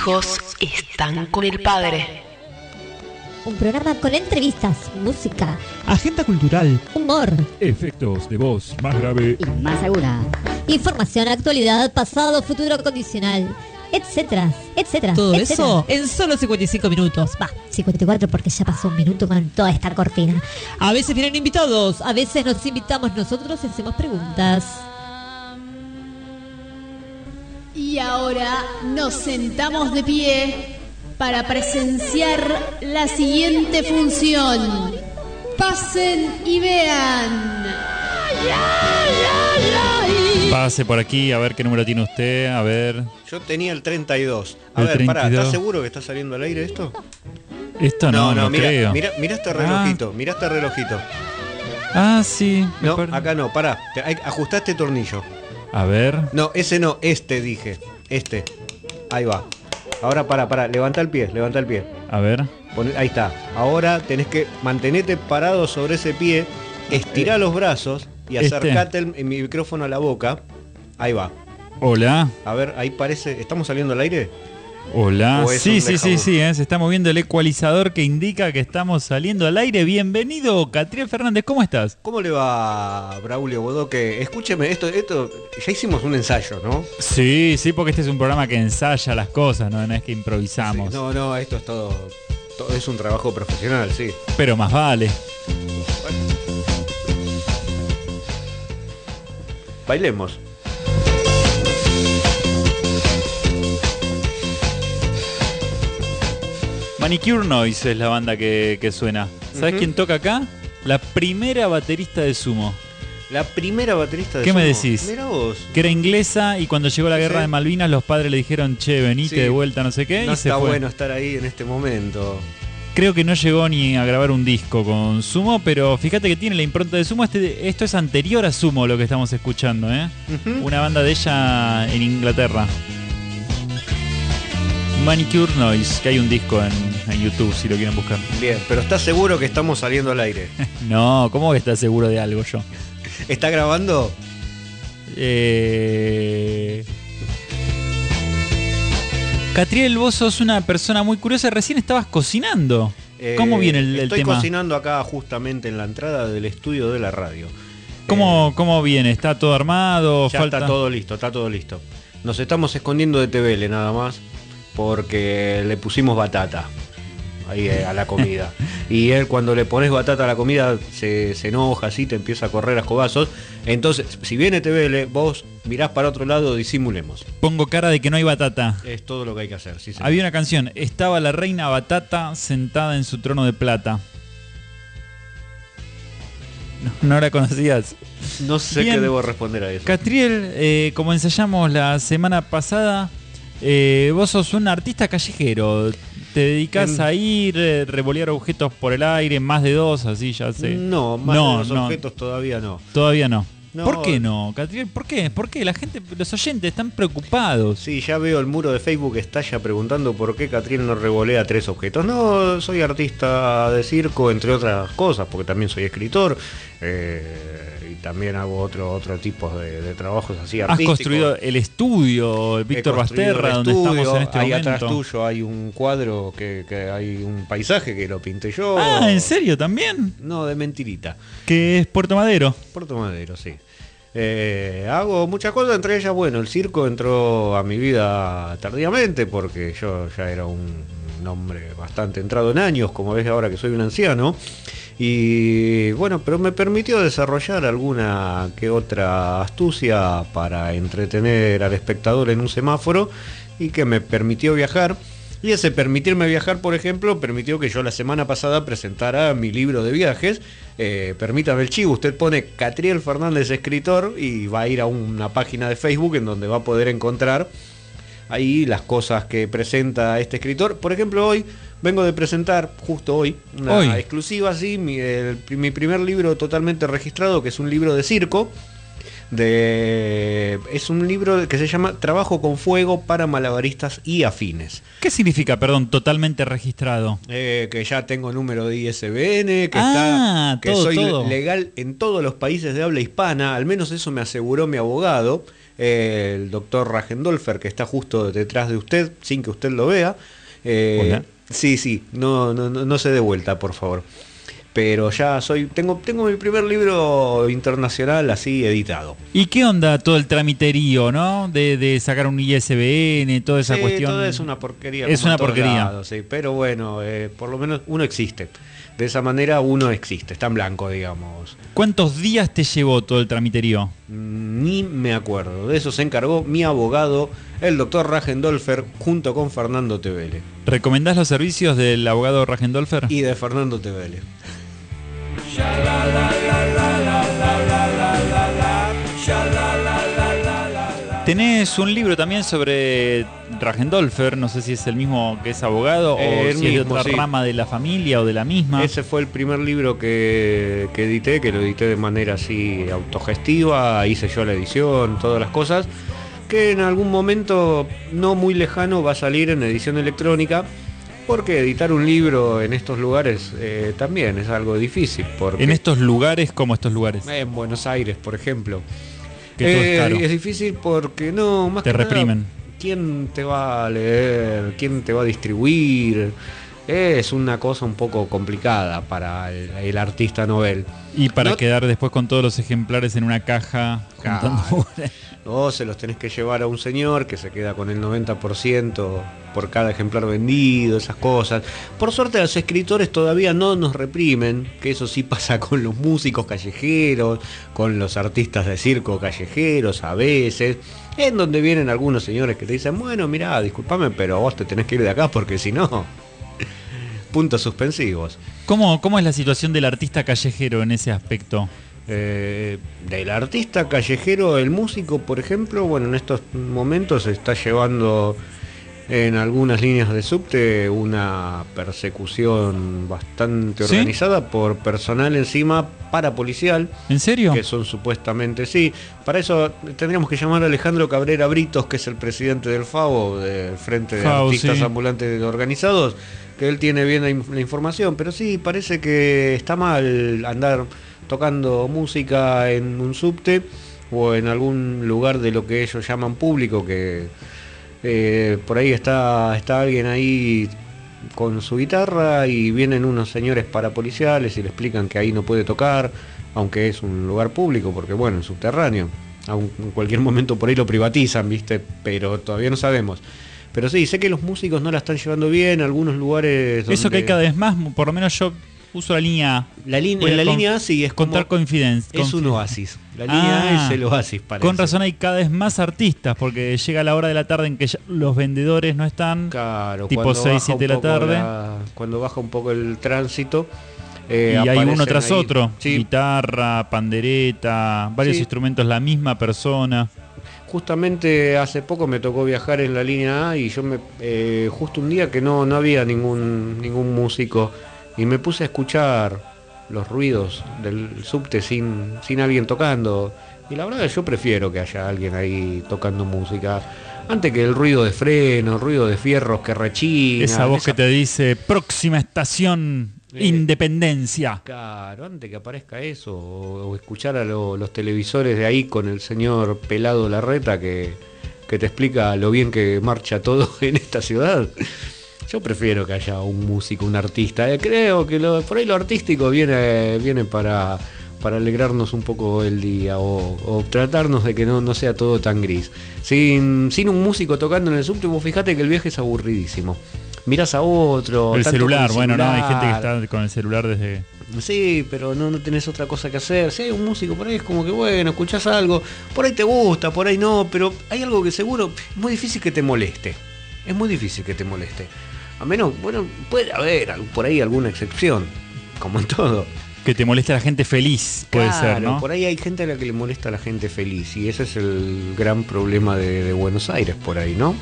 hijos están con el padre. Un programa con entrevistas, música, Agenda cultural. humor, Efectos de voz más grave. y más alguna. Información, actualidad, pasado, futuro condicional, etcétera, etcétera. Todo etcétera. eso en solo 55 minutos. Va, 54 porque ya pasó un minuto con toda esta cortina. A veces vienen invitados. A veces nos invitamos nosotros y hacemos preguntas. Ahora nos sentamos de pie para presenciar la siguiente función. Pasen y vean. Pase por aquí, a ver qué número tiene usted, a ver. Yo tenía el 32. A El ver, pará, 32. ¿estás seguro que está saliendo al aire esto? Esto no, no, mira, creo. mira, mira este relojito, mira este relojito. Ah, sí. No, acá no, pará. Te- hay- Ajustá este tornillo. A ver. No, ese no, este dije. Este. Ahí va. Ahora pará, pará, levanta el pie, levanta el pie. A ver. Ahí está. Ahora tenés que mantenerte parado sobre ese pie, estirar los brazos y Este. acercate el, el micrófono a la boca. Ahí va. Hola. A ver, ahí parece. ¿Estamos saliendo al aire? Hola. Sí, sí, sí, sí, eh, se está moviendo el ecualizador que indica que estamos saliendo al aire. Bienvenido, Catriel Fernández, ¿cómo estás? ¿Cómo le va, Braulio Bodoque? Escúcheme, esto, esto, ya hicimos un ensayo, ¿no? Sí, sí, porque este es un programa que ensaya las cosas, no, no es que improvisamos. Sí, no, no, esto es todo, todo es un trabajo profesional, sí. Pero más vale. Bailemos. Manicure Noise es la banda que, que suena. ¿Sabes quién toca acá? La primera baterista de Sumo, La primera baterista de ¿Qué me decís? Mira vos. que era inglesa y cuando llegó la guerra sí. de Malvinas los padres le dijeron, che, venite Sí. de vuelta, no sé qué, No y se está fue. bueno estar ahí en este momento. Creo que no llegó ni a grabar un disco con Sumo, pero fíjate que tiene la impronta de Sumo. Este, esto es anterior a Sumo lo que estamos escuchando, ¿eh? Una banda de ella en Inglaterra. Manicure Noise, que hay un disco en, en YouTube si lo quieren buscar. Bien, pero ¿estás seguro que estamos saliendo al aire? No, ¿cómo que estás seguro de algo yo? ¿Está grabando? Eh... Catriel, vos sos una persona muy curiosa. Recién estabas cocinando. ¿Cómo Eh, viene el, el Estoy tema? cocinando acá justamente en la entrada del estudio de la radio. ¿Cómo, ¿Cómo viene? ¿Está todo armado? Ya falta... está todo listo, está todo listo. Nos estamos escondiendo de TVL nada más porque le pusimos batata ahí eh, a la comida. y él cuando le pones batata a la comida se, se enoja, así te empieza a correr a escobazos. Entonces, si viene TVL, vos mirás para otro lado, disimulemos. Pongo cara de que no hay batata. Es todo lo que hay que hacer. Sí, señor. Había una canción, estaba la reina Batata sentada en su trono de plata. No, no la conocías. No sé Bien. qué debo responder a eso. Catriel, eh, como ensayamos la semana pasada, eh, vos sos un artista callejero. Te dedicas a ir, eh, revolear objetos por el aire, más de dos, así ya sé. No, más No, de no. objetos todavía no. Todavía no. No. ¿Por qué no, Catriel? ¿Por qué? ¿Por qué? La gente, los oyentes están preocupados. Sí, ya veo el muro de Facebook estalla preguntando por qué Catriel no revolea tres objetos. No, soy artista de circo, entre otras cosas, porque también soy escritor eh, también hago otro otro tipo de, de trabajos así Has artísticos. construido el estudio, Víctor Basterra, donde estudio, estamos en este ahí momento. atrás tuyo hay un cuadro que, que hay un paisaje que lo pinté yo. Ah, ¿en serio también? No, de mentirita. Que es Puerto Madero. Puerto Madero, sí. Eh, hago muchas cosas, entre ellas, bueno, el circo entró a mi vida tardíamente porque yo ya era un hombre bastante entrado en años, como ves ahora que soy un anciano. Y bueno, pero me permitió desarrollar alguna que otra astucia para entretener al espectador en un semáforo y que me permitió viajar. Y ese permitirme viajar, por ejemplo, permitió que yo la semana pasada presentara mi libro de viajes. Eh, permítame el chivo, usted pone Catriel Fernández escritor y va a ir a una página de Facebook en donde va a poder encontrar ahí las cosas que presenta este escritor. Por ejemplo, hoy vengo de presentar, justo hoy, una Hoy. exclusiva, sí, mi, el- mi primer libro totalmente registrado, que es un libro de circo, De, es un libro que se llama Trabajo con fuego para malabaristas y afines. ¿Qué significa, perdón, totalmente registrado? Eh, que ya tengo número de ISBN, que, Ah, está, que todo, soy todo. legal en todos los países de habla hispana, al menos eso me aseguró mi abogado, eh, el doctor Ragendolfer, que está justo detrás de usted, sin que usted lo vea. Eh, Hola. Sí, sí, no, no, no, no se dé vuelta, por favor. Pero ya soy, tengo, tengo mi primer libro internacional así editado. ¿Y qué onda todo el tramiterío, no? De, de sacar un ISBN, toda esa Sí, cuestión. todo es una porquería. Es una porquería. lados, sí, pero bueno, eh, por lo menos uno existe. De esa manera uno existe, está en blanco, digamos. ¿Cuántos días te llevó todo el tramiterío? Mm, Ni me acuerdo. De eso se encargó mi abogado, el doctor Ragendolfer, junto con Fernando Tevele. ¿Recomendás los servicios del abogado Ragendolfer? Y de Fernando Tevele. Tenés un libro también sobre Ragendolfer, no sé si es el mismo que es abogado Eh, o si es de mismo, otra sí. rama de la familia o de la misma. Ese fue el primer libro que, que edité, que lo edité de manera así autogestiva, hice yo la edición, todas las cosas, que en algún momento no muy lejano va a salir en edición electrónica, porque editar un libro en estos lugares eh, también es algo difícil, porque En estos lugares como estos lugares. en Buenos Aires, por ejemplo, Que todo es Eh, caro. es difícil porque no, más Te que nada, reprimen. ¿Quién te va a leer? ¿Quién te va a distribuir? Es una cosa un poco complicada para el, el artista novel. Y para No- quedar después con todos los ejemplares en una caja Claro. O se los tenés que llevar a un señor que se queda con el 90% por cada ejemplar vendido, esas cosas. Por suerte los escritores todavía no nos reprimen, que eso sí pasa con los músicos callejeros, con los artistas de circo callejeros a veces, en donde vienen algunos señores que te dicen, bueno, mirá, discúlpame, pero vos te tenés que ir de acá porque si no... Puntos suspensivos. ¿Cómo, ¿Cómo es la situación del artista callejero en ese aspecto? Eh, del artista callejero, el músico, por ejemplo, bueno, en estos momentos se está llevando en algunas líneas de subte una persecución bastante ¿Sí? organizada por personal encima parapolicial, ¿En serio? que son supuestamente, sí, para eso tendríamos que llamar a Alejandro Cabrera Britos, que es el presidente del FAO, del Frente de FAO, Artistas sí. Ambulantes Organizados, que él tiene bien la, in- la información, pero sí, parece que está mal andar tocando música en un subte o en algún lugar de lo que ellos llaman público, que eh, por ahí está, está alguien ahí con su guitarra y vienen unos señores parapoliciales y le explican que ahí no puede tocar, aunque es un lugar público, porque bueno, es subterráneo. En cualquier momento por ahí lo privatizan, ¿viste? Pero todavía no sabemos. Pero sí, sé que los músicos no la están llevando bien, algunos lugares... Eso que hay cada vez más, por lo menos yo uso la línea. La línea, la línea A sí es. Contar confidencia. Es un oasis. La línea A Ah, es el oasis, parece. Con razón hay cada vez más artistas, porque llega la hora de la tarde en que ya los vendedores no están. Claro, tipo cuando 6, baja 7 de la tarde. la- cuando baja un poco el tránsito. eh, y hay aparecen uno tras ahí. otro. Sí, Guitarra, pandereta, varios Sí. instrumentos, la misma persona. Justamente hace poco me tocó viajar en la línea A y yo me eh, justo un día que no, no había ningún, ningún músico y me puse a escuchar los ruidos del subte sin, sin alguien tocando. Y la verdad que yo prefiero que haya alguien ahí tocando música. Antes que el ruido de freno, el ruido de fierros que rechinan. Esa voz que te dice próxima estación Eh. Independencia. Claro, antes que aparezca eso, o, o escuchar a lo- los televisores de ahí con el señor Pelado Larreta que, que te explica lo bien que marcha todo en esta ciudad. Yo prefiero que haya un músico, un artista. Eh, creo que lo- por ahí lo artístico viene, viene para, para alegrarnos un poco el día o, o tratarnos de que no, no sea todo tan gris. Sin, sin un músico tocando en el subte, vos fijate que el viaje es aburridísimo. Mirás a otro. El celular, bueno, no, hay gente que está con el celular desde. Sí, pero no, no tenés otra cosa que hacer. Si hay un músico por ahí es como que bueno, escuchás algo, por ahí te gusta, por ahí no, pero hay algo que seguro es muy difícil que te moleste. Es muy difícil que te moleste. A menos, bueno, puede haber por ahí alguna excepción, como en todo. Que te moleste a la gente feliz, puede Claro, ser, ¿no? Por ahí hay gente a la que le molesta a la gente feliz y ese es el gran problema de, de Buenos Aires por ahí, ¿no?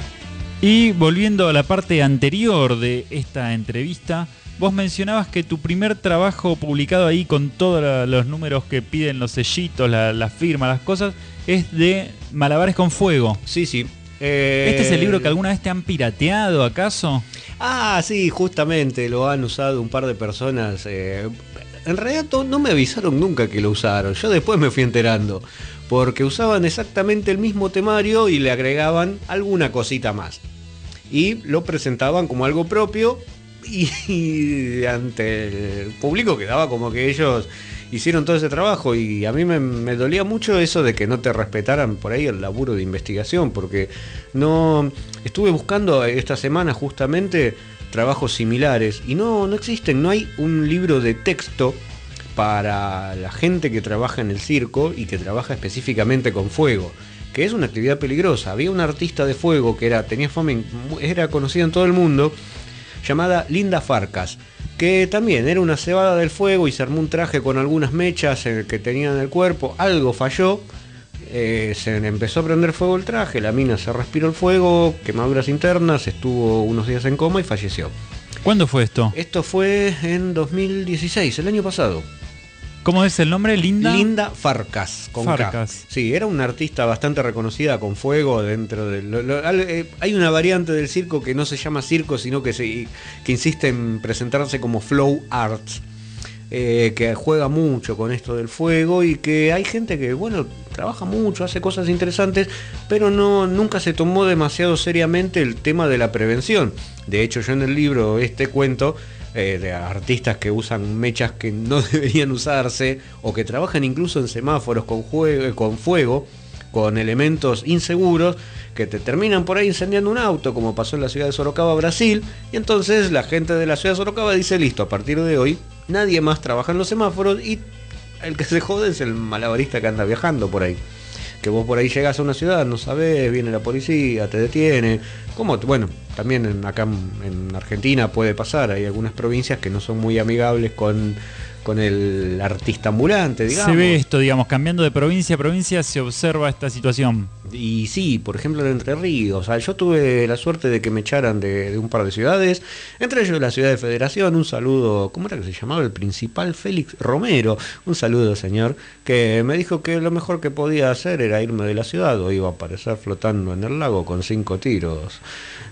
Y volviendo a la parte anterior de esta entrevista, vos mencionabas que tu primer trabajo publicado ahí con todos los números que piden los sellitos, la, la firma, las cosas, es de Malabares con Fuego. Sí, sí. Eh, ¿Este es el libro que alguna vez te han pirateado, acaso? Ah, sí, justamente lo han usado un par de personas. eh, en realidad no me avisaron nunca que lo usaron. Yo después me fui enterando. Porque usaban exactamente el mismo temario y le agregaban alguna cosita más. Y lo presentaban como algo propio y, ante el público quedaba como que ellos hicieron todo ese trabajo y a mí me, me dolía mucho eso de que no te respetaran por ahí el laburo de investigación porque no estuve buscando esta semana justamente trabajos similares y no no existen no hay un libro de texto para la gente que trabaja en el circo y que trabaja específicamente con fuego que es una actividad peligrosa había una artista de fuego que era tenía fama en- era conocida en todo el mundo llamada Linda Farcas, que también era una cebada del fuego y se armó un traje con algunas mechas eh, que tenía en el cuerpo, algo falló, eh, se empezó a prender fuego el traje, la mina se respiró el fuego, quemaduras internas, estuvo unos días en coma y falleció. ¿Cuándo fue esto? Esto fue en 2016, el año pasado. ¿Cómo es el nombre? Linda. Linda Farcas. Con K. Farcas. Sí, era una artista bastante reconocida con fuego dentro del... eh, hay una variante del circo que no se llama circo, sino que, se, que insiste en presentarse como flow arts. eh, que juega mucho con esto del fuego y que hay gente que, bueno, trabaja mucho, hace cosas interesantes, pero no, nunca se tomó demasiado seriamente el tema de la prevención. De hecho, yo en el libro este cuento eh, de artistas que usan mechas que no deberían usarse o que trabajan incluso en semáforos con, jue- con fuego, con elementos inseguros que te terminan por ahí incendiando un auto, como pasó en la ciudad de Sorocaba, Brasil, y entonces la gente de la ciudad de Sorocaba dice, listo, a partir de hoy nadie más trabaja en los semáforos y el que se jode es el malabarista que anda viajando por ahí. Que vos por ahí llegas a una ciudad, no sabés, viene la policía, te detiene. Como, bueno, también en- acá en, en Argentina puede pasar, hay algunas provincias que no son muy amigables con, con el artista ambulante, digamos. Se ve esto, digamos, cambiando de provincia a provincia se observa esta situación. Y sí, por ejemplo en Entre Ríos. O sea, yo tuve la suerte de que me echaran de, de un par de ciudades, entre ellos la ciudad de Federación. Un saludo, ¿cómo era que se llamaba? El principal Félix Romero. Un saludo, señor, que me dijo que lo mejor que podía hacer era irme de la ciudad o iba a aparecer flotando en el lago con cinco tiros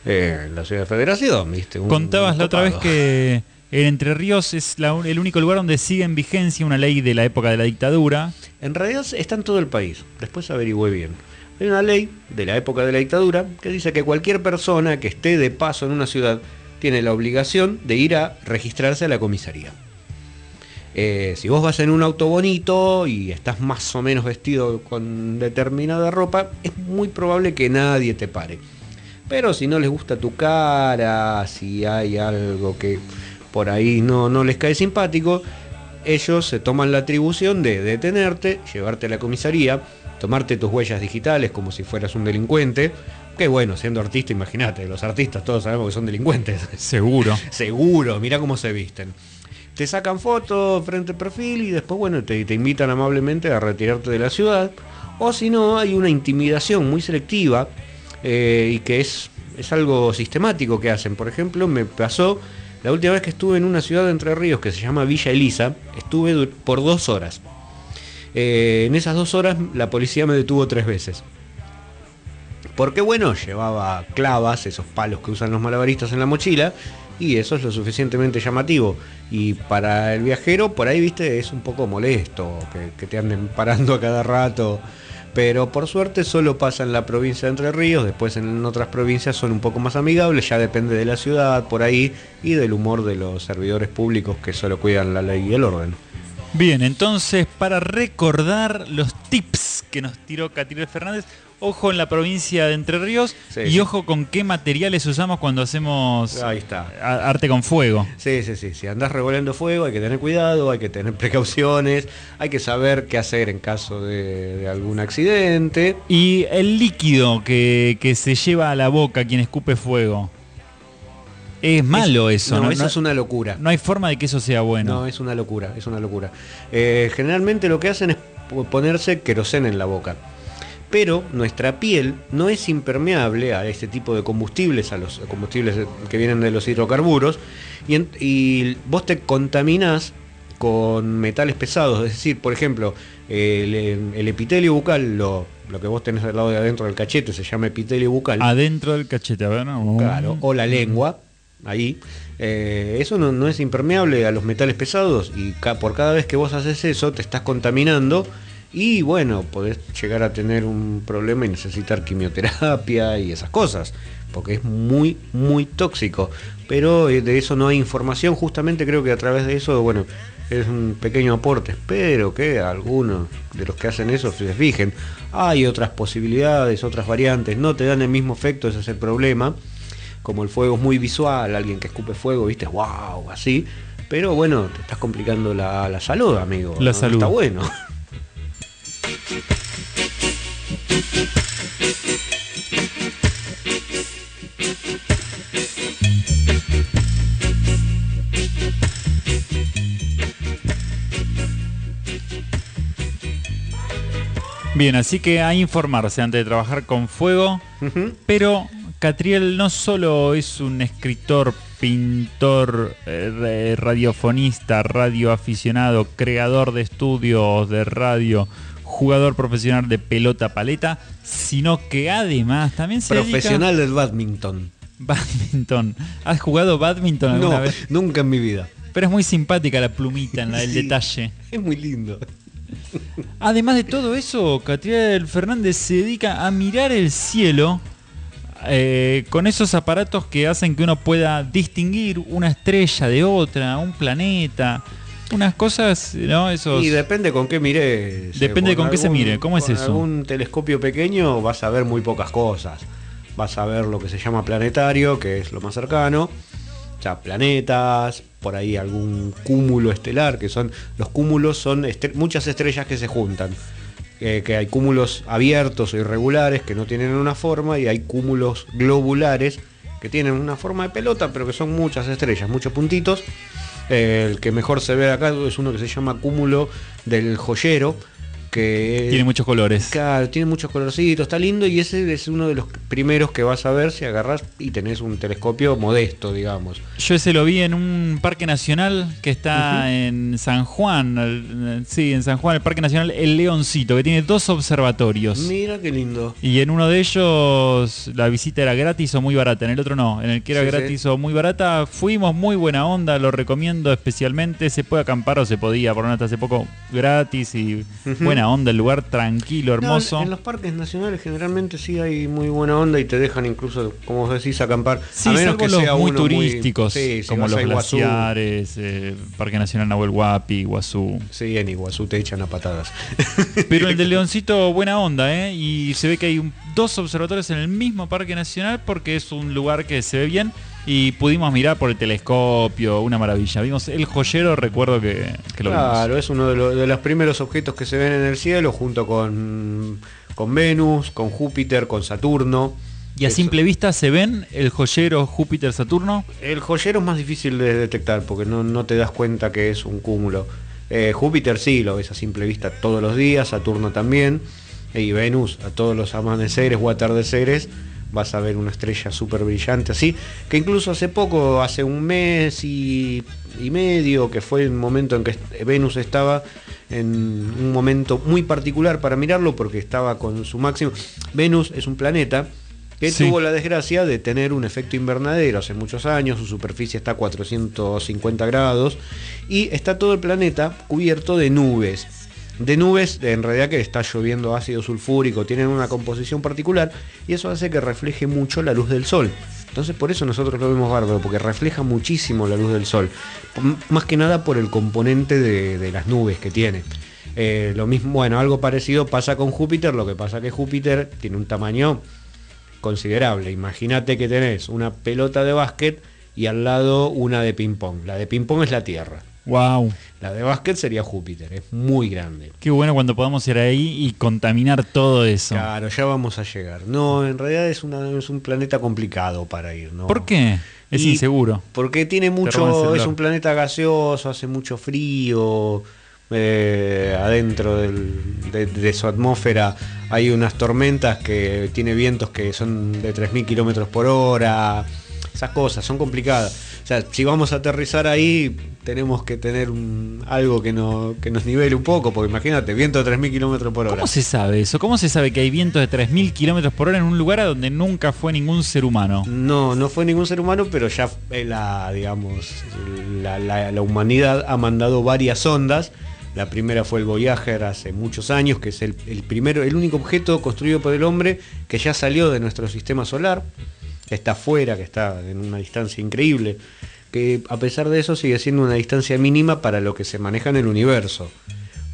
eh, en la ciudad de Federación. ¿viste? Un- Contabas un la otra vez que en Entre Ríos es la el único lugar donde sigue en vigencia una ley de la época de la dictadura. En realidad está en todo el país. Después averigüé bien. Hay una ley de la época de la dictadura que dice que cualquier persona que esté de paso en una ciudad tiene la obligación de ir a registrarse a la comisaría. Eh, si vos vas en un auto bonito y estás más o menos vestido con determinada ropa, es muy probable que nadie te pare. Pero si no les gusta tu cara, si hay algo que por ahí no, no les cae simpático, ellos se toman la atribución de detenerte, llevarte a la comisaría, tomarte tus huellas digitales como si fueras un delincuente. Que bueno, siendo artista, imagínate, los artistas todos sabemos que son delincuentes. Seguro. Seguro, mira cómo se visten. Te sacan fotos frente al perfil y después, bueno, te, te invitan amablemente a retirarte de la ciudad. O si no, hay una intimidación muy selectiva eh, y que es, es algo sistemático que hacen. Por ejemplo, me pasó la última vez que estuve en una ciudad de Entre Ríos que se llama Villa Elisa, estuve por dos horas. Eh, en esas dos horas la policía me detuvo tres veces. Porque bueno, llevaba clavas, esos palos que usan los malabaristas en la mochila, y eso es lo suficientemente llamativo. Y para el viajero, por ahí, viste, es un poco molesto que te anden parando a cada rato. Pero por suerte solo pasa en la provincia de Entre Ríos, después en otras provincias son un poco más amigables, ya depende de la ciudad, por ahí, y del humor de los servidores públicos que solo cuidan la ley y el orden. Bien, entonces para recordar los tips que nos tiró Catirel Fernández, ojo en la provincia de Entre Ríos Sí, y ojo con qué materiales usamos cuando hacemos Ahí está. a- arte con fuego. Sí, sí, sí. Si andás revolviendo fuego hay que tener cuidado, hay que tener precauciones, hay que saber qué hacer en caso de, de algún accidente. Y el líquido que, que se lleva a la boca quien escupe fuego. Es malo eso, no, ¿no? eso es una locura. no hay forma de que eso sea bueno. No, es una locura, es una locura. Eh, generalmente lo que hacen es po- ponerse queroseno en la boca. Pero nuestra piel no es impermeable a este tipo de combustibles, a los combustibles que vienen de los hidrocarburos, y, en- y vos te contaminás con metales pesados, es decir, por ejemplo, el, el epitelio bucal, lo, lo que vos tenés del lado de adentro del cachete, se llama epitelio bucal. Adentro del cachete, a ver. ¿no? Claro, o la lengua, ahí. Eh, eso no, no es impermeable a los metales pesados y ca- por cada vez que vos haces eso te estás contaminando y bueno, podés llegar a tener un problema y necesitar quimioterapia y esas cosas, porque es muy, muy tóxico. Pero eh, de eso no hay información, justamente creo que a través de eso, bueno, es un pequeño aporte. Espero que algunos de los que hacen eso se fijen. Hay otras posibilidades, otras variantes, no te dan el mismo efecto, ese es el problema como el fuego es muy visual, alguien que escupe fuego, viste, wow, así. Pero bueno, te estás complicando la, la salud, amigo. La ¿no? salud. Está bueno. Bien, así que a informarse antes de trabajar con fuego. Pero Catriel no solo es un escritor, pintor, eh, radiofonista, radioaficionado, creador de estudios de radio, jugador profesional de pelota paleta, sino que además también se dedica- Profesional del badminton. badminton. ¿Has jugado badminton alguna No, vez? nunca en mi vida. Pero es muy simpática la plumita en la del Sí. detalle. Es muy lindo. Además de todo eso, Catriel Fernández se dedica a mirar el cielo eh, con esos aparatos que hacen que uno pueda distinguir una estrella de otra, un planeta, unas cosas, ¿no? Esos... Y depende con qué mires. Depende con qué se mire, ¿cómo es con eso? algún telescopio pequeño vas a ver muy pocas cosas. Vas a ver lo que se llama planetario, que es lo más cercano. O sea, planetas, por ahí algún cúmulo estelar, que son. Los cúmulos son muchas estrellas que se juntan. Eh, que hay cúmulos abiertos o irregulares que no tienen una forma, y hay cúmulos globulares que tienen una forma de pelota, pero que son muchas estrellas, muchos puntitos. El que mejor se ve acá es uno que se llama cúmulo del joyero, Tiene muchos colores. Claro, tiene muchos colorcitos, está lindo y ese es uno de los primeros que vas a ver si agarras y tenés un telescopio modesto, digamos. Yo ese lo vi en un parque nacional que está en San Juan, el- sí, en San Juan, el Parque Nacional El Leoncito, que tiene dos observatorios. Mira qué lindo. Y en uno de ellos la visita era gratis o muy barata, en el otro no. En el que era Sí, gratis o muy barata, fuimos muy buena onda, lo recomiendo especialmente. Se puede acampar o se podía, por lo menos hasta hace poco gratis y buena onda, el lugar tranquilo, hermoso. en, en los parques nacionales generalmente sí hay muy buena onda y te dejan incluso, como vos decís, acampar. Sí, a menos que los sea muy uno turísticos, sí, como los glaciares, eh, Parque Nacional Nahuel Huapi, Iguazú. Sí, en Iguazú te echan a patadas. Pero el del Leoncito, buena onda, ¿eh? Y se ve que hay un- dos observatorios en el mismo Parque Nacional porque es un lugar que se ve bien y pudimos mirar por el telescopio, una maravilla. Vimos el joyero, recuerdo que, que lo Claro, es uno de, lo- de los primeros objetos que se ven en el cielo junto con, con Venus, con Júpiter, con Saturno. vimos. Y a Eso. simple vista se ven el joyero Júpiter Saturno. El joyero es más difícil de detectar porque no, no te das cuenta que es un cúmulo. Eh, Júpiter sí, lo ves a simple vista todos los días, Saturno también, y Venus a todos los amaneceres o atardeceres vas a ver una estrella súper brillante así, que incluso hace poco, hace un mes y, y medio, que fue el momento en que Venus estaba en un momento muy particular para mirarlo porque estaba con su máximo. Venus es un planeta que Sí. tuvo la desgracia de tener un efecto invernadero hace muchos años, su superficie está a 450 grados y está todo el planeta cubierto de nubes. De nubes, en realidad que está lloviendo ácido sulfúrico, tienen una composición particular y eso hace que refleje mucho la luz del sol. Entonces por eso nosotros lo vemos bárbaro, porque refleja muchísimo la luz del sol. Más que nada por el componente de, las nubes que tiene. Eh, lo mismo, bueno, algo parecido pasa con Júpiter, lo que pasa que Júpiter tiene un tamaño considerable. Imagínate que tenés una pelota de básquet y al lado una de ping pong. La de ping pong es la Tierra. Wow. La de básquet sería Júpiter, es muy grande. Qué bueno cuando podamos ir ahí y contaminar todo eso. Claro, ya vamos a llegar. No, en realidad es, una, es un planeta complicado para ir, ¿no? ¿Por qué? Es Y- inseguro. Porque tiene mucho, es un planeta gaseoso, hace mucho frío, Eh, adentro del- de, de su atmósfera hay unas tormentas que tiene vientos que son de 3.000 kilómetros por hora. Esas cosas son complicadas. O sea, si vamos a aterrizar ahí, tenemos que tener un- algo que, no, que nos nivele un poco, porque imagínate, viento de 3.000 kilómetros por hora. ¿Cómo se sabe eso? ¿Cómo se sabe que hay vientos de 3.000 kilómetros por hora en un lugar a donde nunca fue ningún ser humano? No, no fue ningún ser humano, pero ya eh, la, digamos, la, la- la humanidad ha mandado varias sondas. La primera fue el Voyager hace muchos años, que es el, el primero, el único objeto construido por el hombre que ya salió de nuestro sistema solar, que está afuera, que está en una distancia increíble, que a pesar de eso sigue siendo una distancia mínima para lo que se maneja en el universo.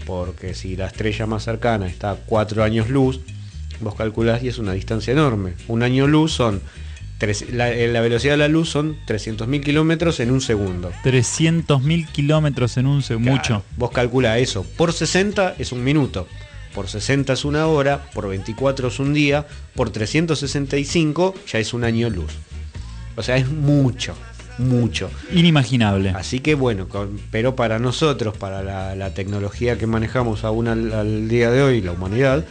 Porque si la estrella más cercana está a 4 años luz, vos calculás y es una distancia enorme. Un año luz son, tres- la, eh, la velocidad de la luz son 300.000 kilómetros en un segundo. 300.000 kilómetros en un segundo. Mucho. Vos calculás eso. Por 60 es un minuto. Por 60 es una hora. Por 24 es un día. Por 365 ya es un año luz. O sea, es mucho. Mucho. Inimaginable. Así que bueno, con- pero para nosotros, para la, la tecnología que manejamos aún al, al día de hoy, la humanidad,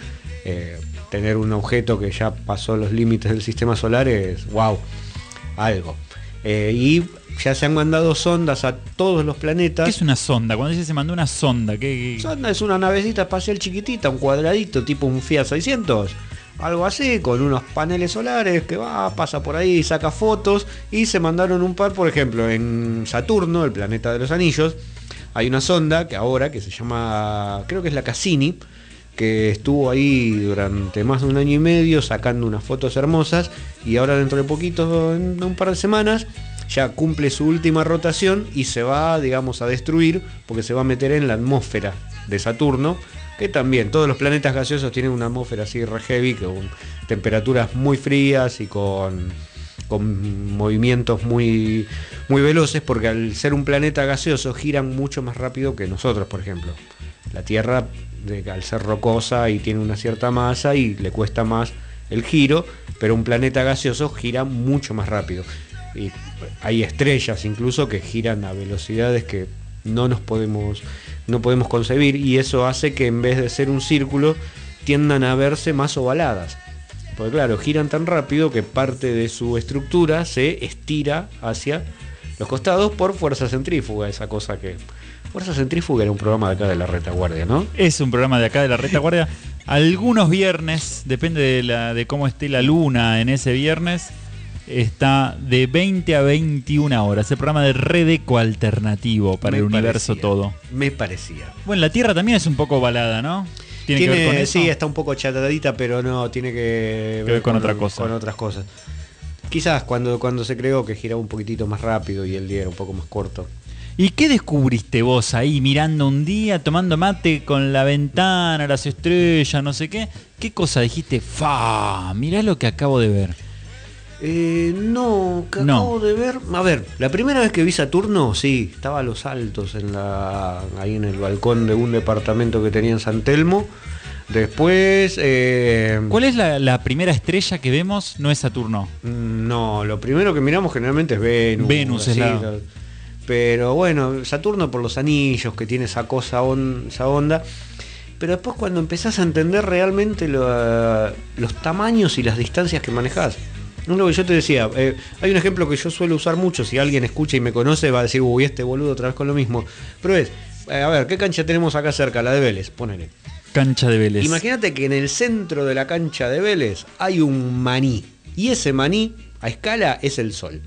eh, tener un objeto que ya pasó los límites del sistema solar es wow, algo. Eh, y ya se han mandado sondas a todos los planetas. ¿Qué es una sonda? Cuando dice se mandó una sonda, ¿qué, qué- Sonda es una navecita espacial chiquitita, un cuadradito tipo un Fiat 600. Algo así, con unos paneles solares que va, pasa por ahí, saca fotos y se mandaron un par, por ejemplo, en Saturno, el planeta de los anillos, hay una sonda que ahora, que se llama, creo que es la Cassini, que estuvo ahí durante más de un año y medio sacando unas fotos hermosas y ahora dentro de poquito, en un par de semanas, ya cumple su última rotación y se va, digamos, a destruir porque se va a meter en la atmósfera de Saturno, que también todos los planetas gaseosos tienen una atmósfera así re heavy, con temperaturas muy frías y con, con movimientos muy, muy veloces, porque al ser un planeta gaseoso giran mucho más rápido que nosotros, por ejemplo. La Tierra, de- al ser rocosa y tiene una cierta masa y le cuesta más el giro, pero un planeta gaseoso gira mucho más rápido. Y hay estrellas incluso que giran a velocidades que no nos podemos, no podemos concebir y eso hace que en vez de ser un círculo tiendan a verse más ovaladas. Porque claro, giran tan rápido que parte de su estructura se estira hacia los costados por fuerza centrífuga, esa cosa que... Fuerza centrífuga era un programa de acá de la retaguardia, ¿no? Es un programa de acá de la retaguardia. Algunos viernes, depende de, la, de cómo esté la luna en ese viernes, está de 20 a 21 horas. El programa de Redeco Alternativo para Me el universo parecía, todo. Me parecía. Bueno, la Tierra también es un poco ovalada, ¿no? Tiene, que ver con eso. Sí, está un poco chatadita, pero no, tiene que ver con otra cosa. Con otras cosas. Quizás cuando, cuando se creó que giraba un poquitito más rápido y el día era un poco más corto. ¿Y qué descubriste vos ahí mirando un día, tomando mate con la ventana, las estrellas, no sé qué? ¿Qué cosa dijiste? ¡Fa! Mirá lo que acabo de ver. Eh, no, que No. acabo de ver. A ver, la primera vez que vi Saturno, sí, estaba a los altos en la, ahí en el balcón de un departamento que tenía en San Telmo. Después, eh, ¿Cuál es la, la primera estrella que vemos? No es Saturno. Mm, No, lo primero que miramos generalmente es Venus. Venus es la- Pero bueno, Saturno por los anillos, que tiene esa cosa, on- esa onda. Pero después cuando empezás a entender realmente lo- los tamaños y las distancias que manejás. Es lo que yo te decía, eh, hay un ejemplo que yo suelo usar mucho, si alguien escucha y me conoce va a decir, uy, este boludo otra vez con lo mismo. Pero es, eh, a ver, ¿qué cancha tenemos acá cerca? La de Vélez, ponele. Cancha de Vélez. Imagínate que en el centro de la cancha de Vélez hay un maní. Y ese maní, a escala, es el sol.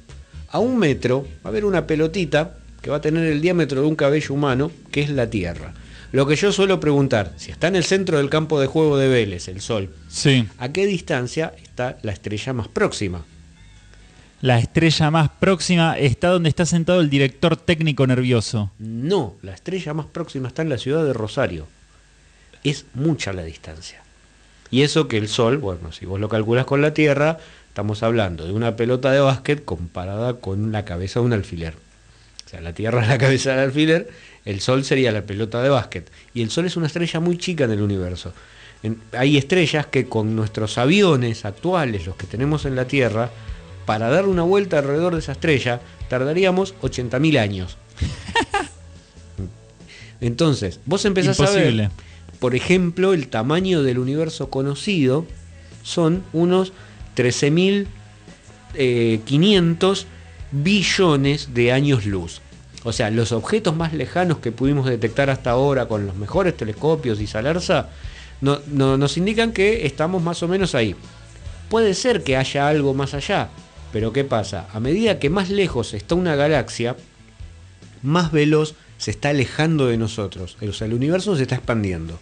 A un metro va a haber una pelotita que va a tener el diámetro de un cabello humano, que es la Tierra. Lo que yo suelo preguntar, si está en el centro del campo de juego de Vélez, el sol, Sí. ¿a qué distancia está la estrella más próxima? La estrella más próxima está donde está sentado el director técnico nervioso. No, la estrella más próxima está en la ciudad de Rosario. Es mucha la distancia. Y eso que el Sol, bueno, si vos lo calculas con la Tierra, estamos hablando de una pelota de básquet comparada con la cabeza de un alfiler. O sea, la Tierra es la cabeza del alfiler, el Sol sería la pelota de básquet. Y el Sol es una estrella muy chica en el universo. En- hay estrellas que con nuestros aviones actuales, los que tenemos en la Tierra, para dar una vuelta alrededor de esa estrella, tardaríamos 80.000 años. Entonces, vos empezás a ver, por ejemplo, el tamaño del universo conocido son unos 13.500 billones de años luz. O sea, los objetos más lejanos que pudimos detectar hasta ahora con los mejores telescopios y Salarsa no- no- nos indican que estamos más o menos ahí. Puede ser que haya algo más allá, pero ¿qué pasa? A medida que más lejos está una galaxia, más veloz se está alejando de nosotros. O sea, el universo se está expandiendo.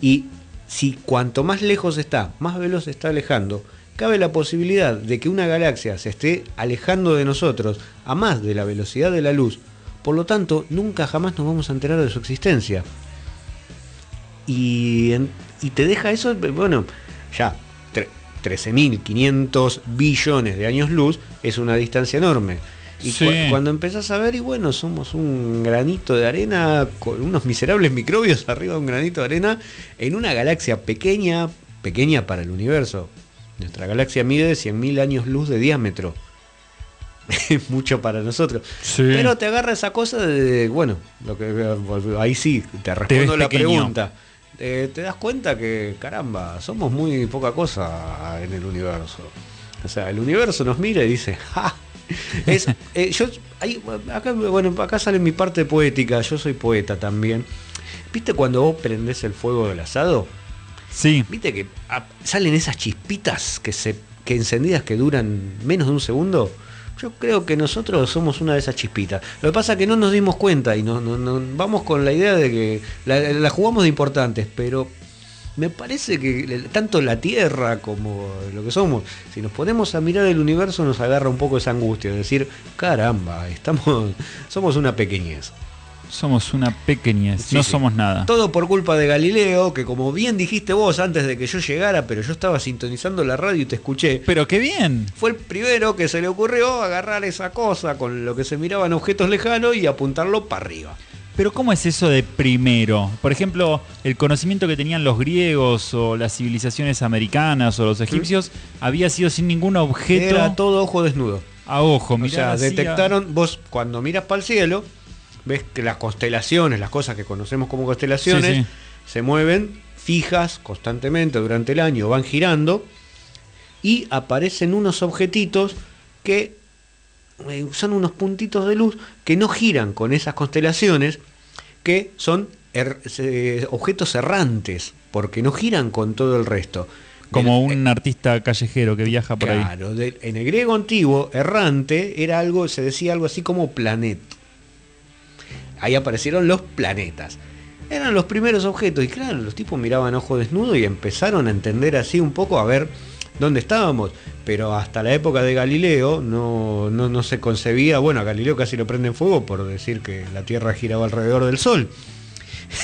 Y si cuanto más lejos está, más veloz se está alejando, cabe la posibilidad de que una galaxia se esté alejando de nosotros a más de la velocidad de la luz. Por lo tanto, nunca jamás nos vamos a enterar de su existencia. Y, te deja eso, bueno, ya, tre- 13.500 billones de años luz es una distancia enorme. Y Sí. cu- cuando empezás a ver, y bueno, somos un granito de arena con unos miserables microbios arriba de un granito de arena en una galaxia pequeña, pequeña para el universo. Nuestra galaxia mide 100.000 años luz de diámetro. Es mucho para nosotros. Sí. Pero te agarra esa cosa de, bueno, lo que ahí sí, te respondo la pequeño. pregunta. Eh, te das cuenta que, caramba, somos muy poca cosa en el universo. O sea, el universo nos mira y dice, ¡ja! Es, eh, yo, ahí, acá, bueno, acá sale mi parte poética, yo soy poeta también. ¿Viste cuando vos prendés el fuego del asado? Sí. ¿Viste que ah, salen esas chispitas que se que encendidas que duran menos de un segundo? Yo creo que nosotros somos una de esas chispitas. Lo que pasa es que no nos dimos cuenta y no, no- vamos con la idea de que la, jugamos de importantes, pero me parece que tanto la Tierra como lo que somos, si nos ponemos a mirar el universo nos agarra un poco esa angustia de decir, caramba, estamos, somos una pequeñez. Somos una pequeñez, Sí, no sí. somos nada. Todo por culpa de Galileo, que como bien dijiste vos antes de que yo llegara, pero yo estaba sintonizando la radio y te escuché. Pero qué bien. Fue el primero que se le ocurrió agarrar esa cosa con lo que se miraban objetos lejanos y apuntarlo para arriba. Pero ¿cómo es eso de primero? Por ejemplo, el conocimiento que tenían los griegos o las civilizaciones americanas o los egipcios había sido sin ningún objeto Era todo ojo desnudo. a ojo. O mirar sea, detectaron, vos cuando miras para el cielo, ves que las constelaciones, las cosas que conocemos como constelaciones, Sí, sí. se mueven fijas constantemente durante el año, van girando y aparecen unos objetitos que eh, son unos puntitos de luz que no giran con esas constelaciones, que son er- objetos errantes, porque no giran con todo el resto. Como Del- un artista callejero que viaja por ahí. Claro, en el griego antiguo, errante era algo, se decía algo así como planeta. Ahí aparecieron los planetas. Eran los primeros objetos y claro, los tipos miraban ojo desnudo y empezaron a entender así un poco a ver dónde estábamos. Pero hasta la época de Galileo no, no, no se concebía, bueno, a Galileo casi lo prenden fuego por decir que la Tierra giraba alrededor del Sol.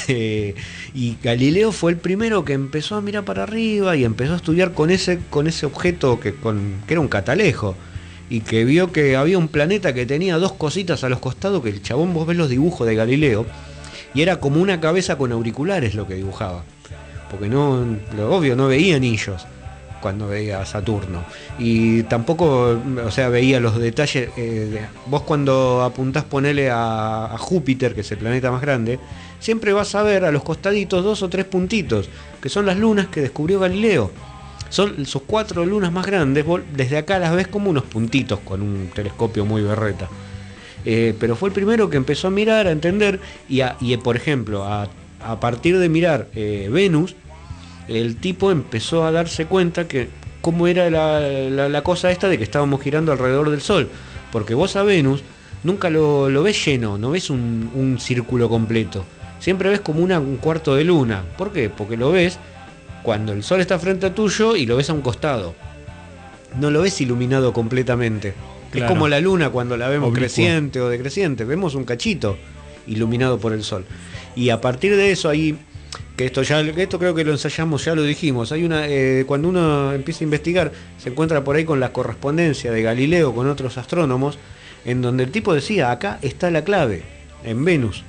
Eh, y Galileo fue el primero que empezó a mirar para arriba y empezó a estudiar con ese, con ese objeto que, con, que era un catalejo. Y que vio que había un planeta que tenía dos cositas a los costados, que el chabón vos ves los dibujos de Galileo, y era como una cabeza con auriculares lo que dibujaba. Porque no, lo obvio, no veía anillos cuando veía Saturno. Y tampoco, o sea, veía los detalles. eh, vos cuando apuntás ponele a, a Júpiter, que es el planeta más grande, siempre vas a ver a los costaditos dos o tres puntitos, que son las lunas que descubrió Galileo. Son sus cuatro lunas más grandes, desde acá las ves como unos puntitos con un telescopio muy berreta. Eh, pero fue el primero que empezó a mirar, a entender, y, por ejemplo, a, partir de mirar eh, Venus, el tipo empezó a darse cuenta que cómo era la, cosa esta de que estábamos girando alrededor del Sol. Porque vos a Venus nunca lo, ves lleno, no ves un, círculo completo. Siempre ves como un cuarto de luna. ¿Por qué? Porque lo ves cuando el Sol está frente a tuyo y lo ves a un costado. No lo ves iluminado completamente. Claro. Es como la luna cuando la vemos Oblicuo. creciente o decreciente. Vemos un cachito iluminado por el sol. Y a partir de eso ahí, que esto ya, esto creo que lo ensayamos, ya lo dijimos. Hay una, eh, cuando uno empieza a investigar, se encuentra por ahí con la correspondencia de Galileo con otros astrónomos, en donde el tipo decía, acá está la clave, en Venus.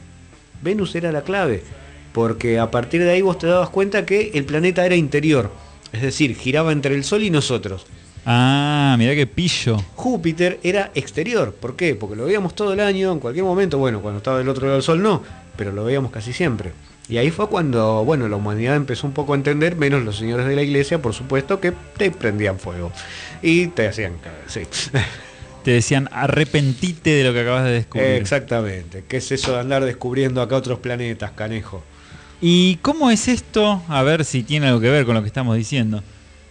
Venus era la clave, porque a partir de ahí vos te dabas cuenta que el planeta era interior, es decir, giraba entre el Sol y nosotros. Ah, mirá qué pillo. Júpiter era exterior. ¿Por qué? Porque lo veíamos todo el año, en cualquier momento, bueno, cuando estaba del otro lado del Sol no, pero lo veíamos casi siempre. Y ahí fue cuando, bueno, la humanidad empezó un poco a entender, menos los señores de la iglesia, por supuesto, que te prendían fuego. Y te hacían sí. Te decían, arrepentite de lo que acabas de descubrir. Exactamente. ¿Qué es eso de andar descubriendo acá otros planetas, canejo? ¿Y cómo es esto? A ver si tiene algo que ver con lo que estamos diciendo.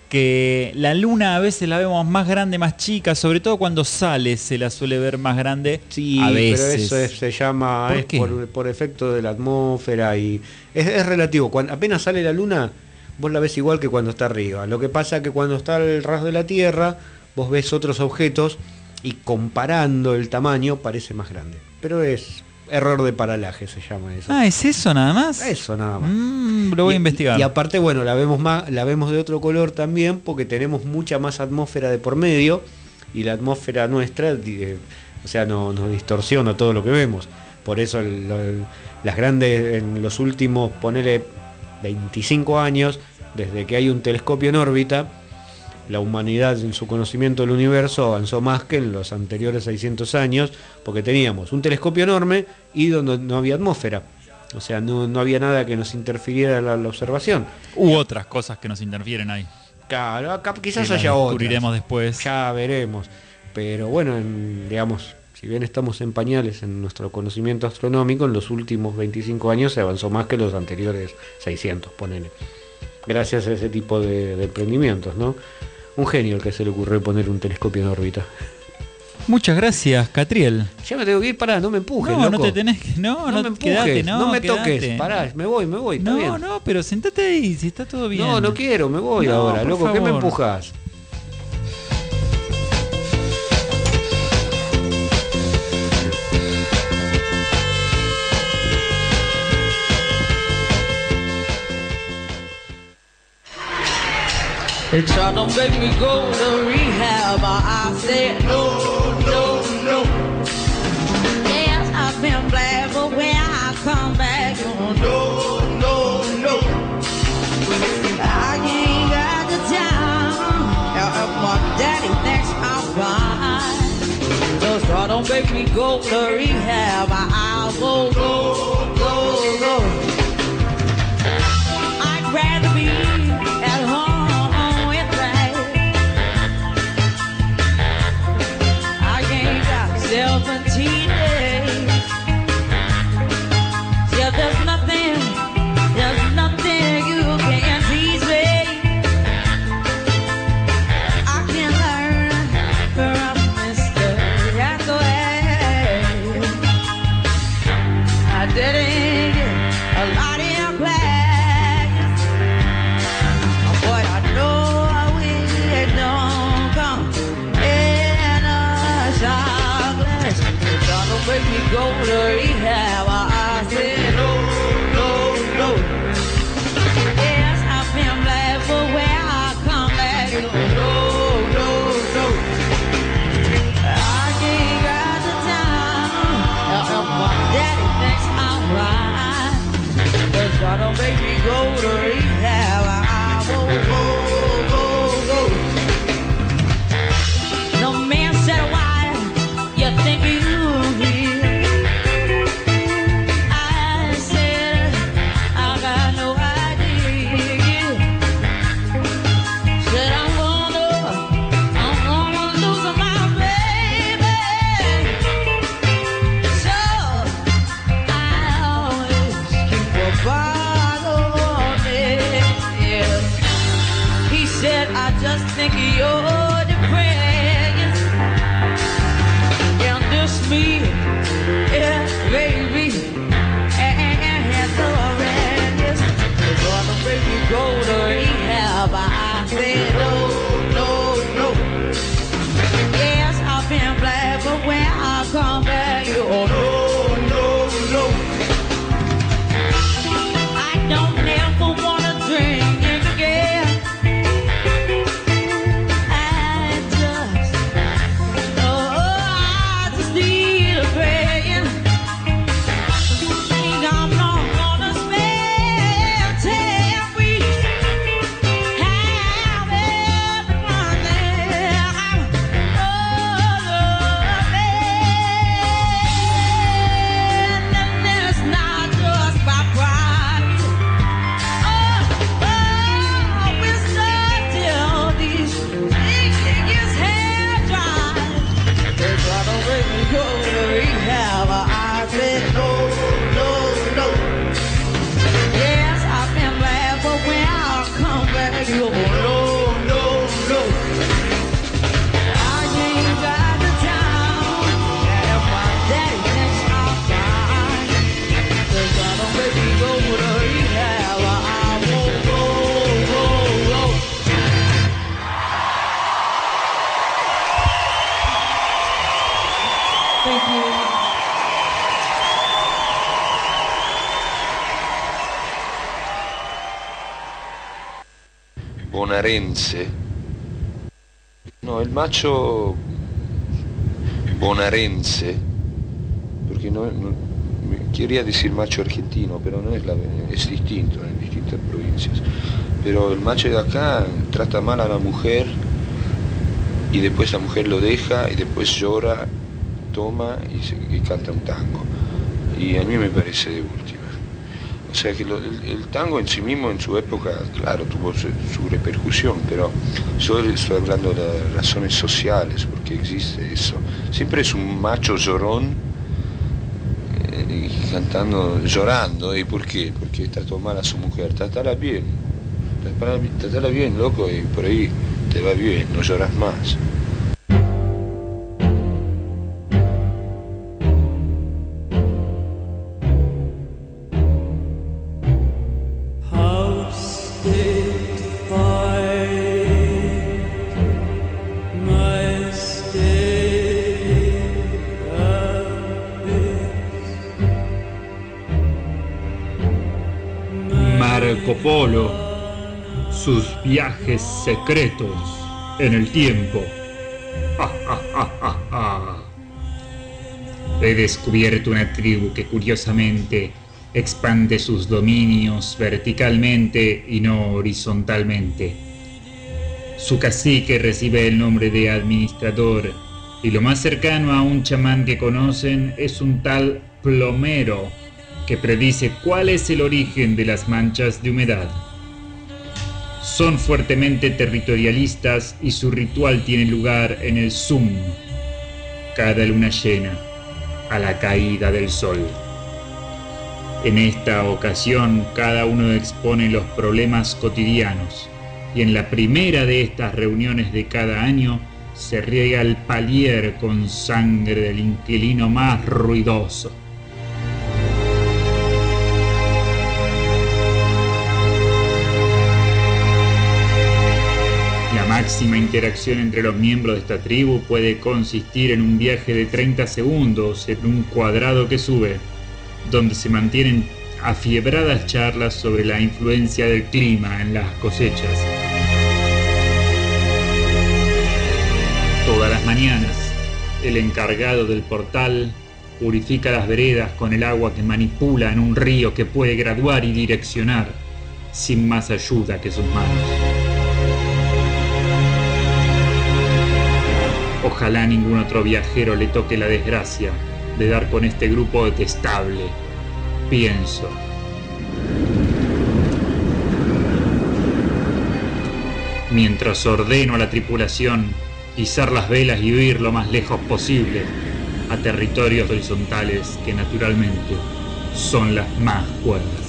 Que la luna a veces la vemos más grande, más chica, sobre todo cuando sale se la suele ver más grande. Sí, a veces. pero eso es- se llama ¿Por es por, por efecto de la atmósfera y es, es relativo. Cuando apenas sale la luna, vos la ves igual que cuando está arriba. Lo que pasa es que cuando está al ras de la Tierra, vos ves otros objetos y comparando el tamaño parece más grande. Pero es error de paralaje se llama eso. Ah, ¿es eso nada más? Eso nada más. Mm, lo voy a Y- investigar. Y, aparte, bueno, la vemos más, la vemos de otro color también, porque tenemos mucha más atmósfera de por medio, y la atmósfera nuestra, eh, o sea, no- nos distorsiona todo lo que vemos. Por eso el- lo- el- las grandes, en los últimos, ponele 25 años, desde que hay un telescopio en órbita, la humanidad en su conocimiento del universo avanzó más que en los anteriores 600 años, porque teníamos un telescopio enorme y donde no había atmósfera. O sea, no, no había nada que nos interfiriera en la, la observación. U otras cosas que nos interfieren ahí. Claro, acá quizás haya otras. descubriremos después. Ya veremos. Pero bueno, en- digamos, si bien estamos en pañales en nuestro conocimiento astronómico, en los últimos 25 años se avanzó más que los anteriores 600, ponele. Gracias a ese tipo de, de emprendimientos, ¿no? Un genio el que se le ocurrió poner un telescopio en órbita. Muchas gracias, Catriel. Ya me tengo que ir, pará, no me empujes, No, no loco. te tenés que. No, No no, me empujes, quedate, no. me quedate. toques, pará, me voy, me voy, está No, bien. no, pero sentate ahí, si está todo bien. No, no quiero, me voy No, ahora, loco, ¿qué me favor. empujas? They try to make me go to rehab. I said no, no, no. Yes, I've been black, but when I come back, you no, no, no. I ain't got the time. If my daddy thinks I'm fine, so try to make me go to rehab. I, I will go, go, said I just think you're depressed. Yeah, this me, bonaerense. No, el macho bonaerense, porque no, quería decir macho argentino, pero no es, la, es distinto en distintas provincias. Pero el macho de acá trata mal a la mujer y después la mujer lo deja y después llora, toma y, y canta un tango. Y a mí me parece de última. Sea que el, tango en sí mismo en su época, claro, tuvo su, repercusión, pero yo estoy hablando de razones sociales, porque existe eso. Siempre es un macho llorón eh, cantando, llorando. ¿Y por qué? Porque trató mal a su mujer. Tratala bien. Tratala bien, loco, y por ahí te va bien, no lloras más. Secretos en el tiempo. He descubierto una tribu que curiosamente expande sus dominios verticalmente y no horizontalmente. Su cacique recibe el nombre de administrador y lo más cercano a un chamán que conocen es un tal plomero que predice cuál es el origen de las manchas de humedad. Son fuertemente territorialistas y su ritual tiene lugar en el Zoom, cada luna llena, a la caída del sol. En esta ocasión cada uno expone los problemas cotidianos y en la primera de estas reuniones de cada año se riega el palier con sangre del inquilino más ruidoso. Máxima interacción entre los miembros de esta tribu puede consistir en un viaje de 30 segundos en un cuadrado que sube, donde se mantienen afiebradas charlas sobre la influencia del clima en las cosechas. Todas las mañanas, el encargado del portal purifica las veredas con el agua que manipula en un río que puede graduar y direccionar sin más ayuda que sus manos. Ojalá ningún otro viajero le toque la desgracia de dar con este grupo detestable. Pienso. Mientras ordeno a la tripulación izar las velas y huir lo más lejos posible a territorios horizontales que naturalmente son las más cuerdas.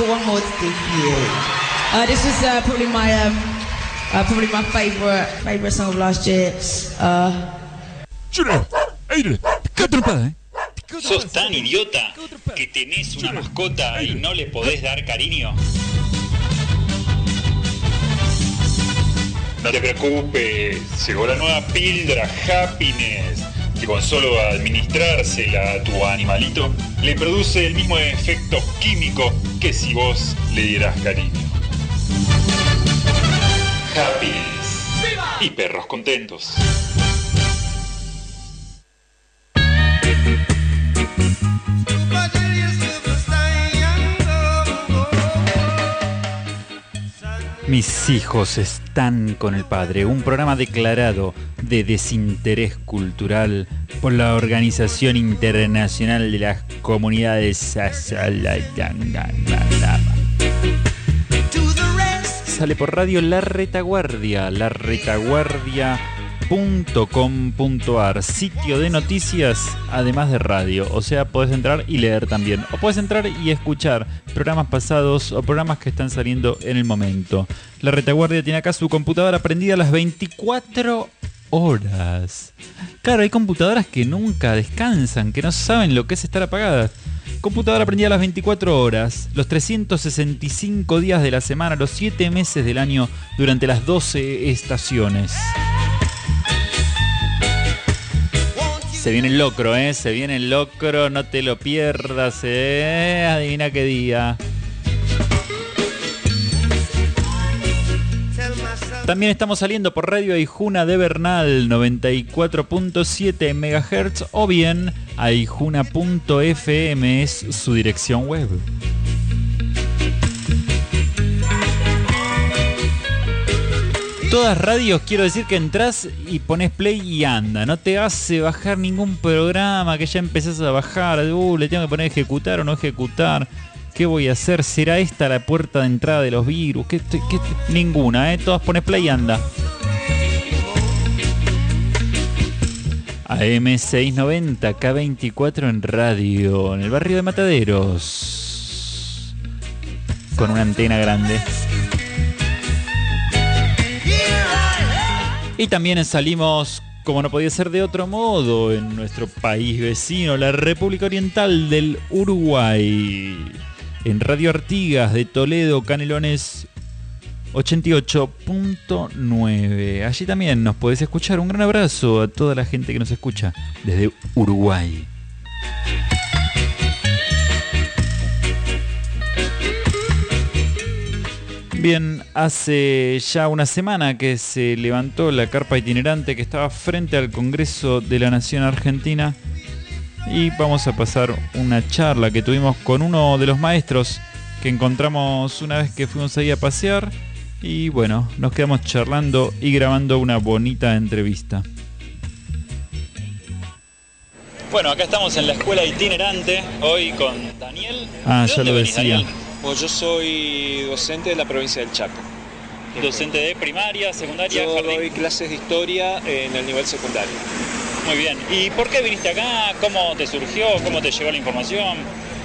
Do for you. Uh, this is uh, probably my um, uh, probably my favorite favorite song of last year. Uh, ¿Sos tan idiota que tenés una mascota y no le podés dar cariño? No te preocupes, llegó la nueva píldora Happiness, que con solo administrársela a tu animalito, le produce el mismo efecto químico que si vos le dieras cariño. Happiness. Y perros contentos. Mis hijos están con el padre, un programa declarado de desinterés cultural por la Organización Internacional de las Comunidades Sale por radio La Retaguardia, la retaguardia.com.ar, sitio de noticias además de radio, o sea, podés entrar y leer también, o podés entrar y escuchar programas pasados o programas que están saliendo en el momento. La Retaguardia tiene acá su computadora prendida a las 24 horas. Claro, hay computadoras que nunca descansan, que no saben lo que es estar apagadas. Computadora prendida a las 24 horas, los 365 días de la semana, los 7 meses del año, durante las 12 estaciones. Se viene el locro, ¿eh? Se viene el locro, no te lo pierdas, ¿eh? Adivina qué día. También estamos saliendo por Radio Aijuna de Bernal 94.7 MHz o bien aijuna.fm es su dirección web. Todas radios, quiero decir que entras y pones play y anda. No te hace bajar ningún programa que ya empezás a bajar. Uh, le tengo que poner ejecutar o no ejecutar. ¿Qué voy a hacer? ¿Será esta la puerta de entrada de los virus? ¿Qué, Ninguna, ¿eh? Todas pones play y anda. AM690, K24 en radio, en el barrio de Mataderos. Con una antena grande. Y también salimos, como no podía ser de otro modo, en nuestro país vecino, la República Oriental del Uruguay. En Radio Artigas de Toledo, Canelones 88.9. Allí también nos podés escuchar. Un gran abrazo a toda la gente que nos escucha desde Uruguay. Bien, hace ya una semana que se levantó la carpa itinerante que estaba frente al Congreso de la Nación Argentina y vamos a pasar una charla que tuvimos con uno de los maestros que encontramos una vez que fuimos ahí a pasear y bueno, nos quedamos charlando y grabando una bonita entrevista. Bueno, acá estamos en la escuela itinerante, hoy con Daniel. Ah, ¿De ya dónde lo venís, decía. Daniel? Bueno, yo soy docente de la provincia del Chaco. Docente de primaria, secundaria, Yo jardín. doy clases de historia en el nivel secundario. Muy bien. ¿Y por qué viniste acá? ¿Cómo te surgió? ¿Cómo te llegó la información?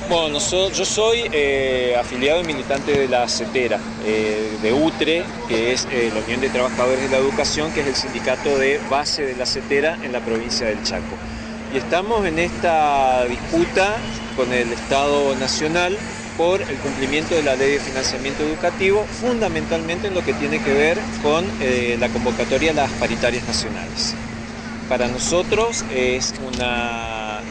Bueno, yo soy eh, afiliado y militante de la CETERA, eh, de UTRE, que es eh, la Unión de Trabajadores de la Educación, que es el sindicato de base de la CETERA en la provincia del Chaco. Y estamos en esta disputa con el Estado Nacional por el cumplimiento de la ley de financiamiento educativo, fundamentalmente en lo que tiene que ver con eh, la convocatoria a las paritarias nacionales. Para nosotros es una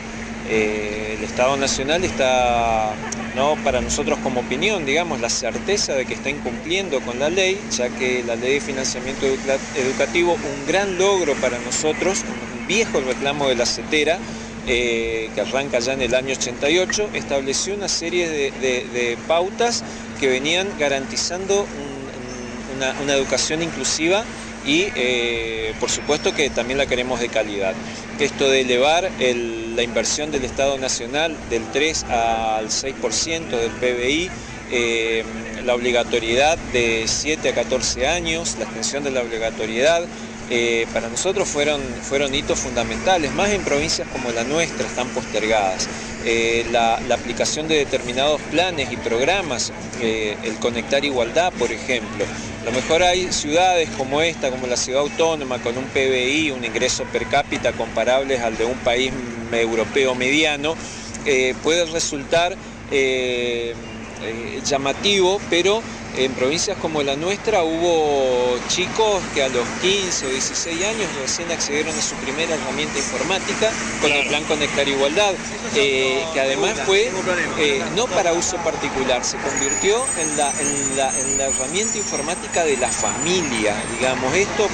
eh, el Estado Nacional está, no para nosotros como opinión, digamos, la certeza de que está incumpliendo con la ley, ya que la ley de financiamiento educa- educativo, un gran logro para nosotros, un viejo reclamo de la CETERA, eh, que arranca ya en el año 88, estableció una serie de, pautas que venían garantizando un- un- una, educación inclusiva y eh, por supuesto que también la queremos de calidad. Esto de elevar el- la inversión del Estado Nacional del 3 al 6% del PBI, eh, la obligatoriedad de 7 a 14 años, la extensión de la obligatoriedad, eh, para nosotros fueron, fueron hitos fundamentales, más en provincias como la nuestra, están postergadas. eh, la, aplicación de determinados planes y programas, eh, el conectar igualdad, por ejemplo. A lo mejor hay ciudades como esta, como la ciudad autónoma, con un PBI, un ingreso per cápita comparables al de un país europeo mediano, puede resultar eh, llamativo, pero en provincias como la nuestra hubo chicos que a los 15 o 16 años recién accedieron a su primera herramienta informática con el plan Conectar Igualdad, eh, que además fue eh, no. para uso particular, se convirtió en la, en la- en la herramienta informática de la familia, digamos, esto